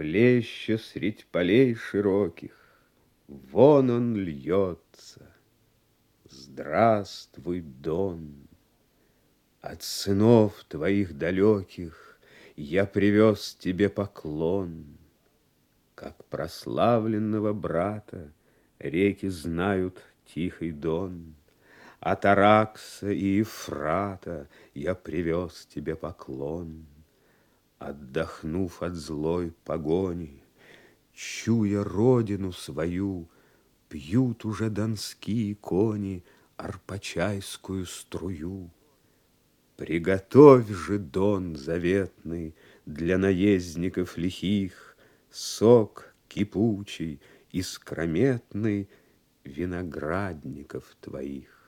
Блеща средь полей широких, Вон он льется. Здравствуй, Дон! От сынов твоих далеких Я привез тебе поклон. Как прославленного брата Реки знают тихий Дон. От Аракса и Ефрата Я привез тебе поклон. Отдохнув от злой погони, Чуя родину свою, Пьют уже донские кони Арпачайскую струю. Приготовь же, Дон заветный, Для наездников лихих Сок кипучий, искрометный Виноградников твоих.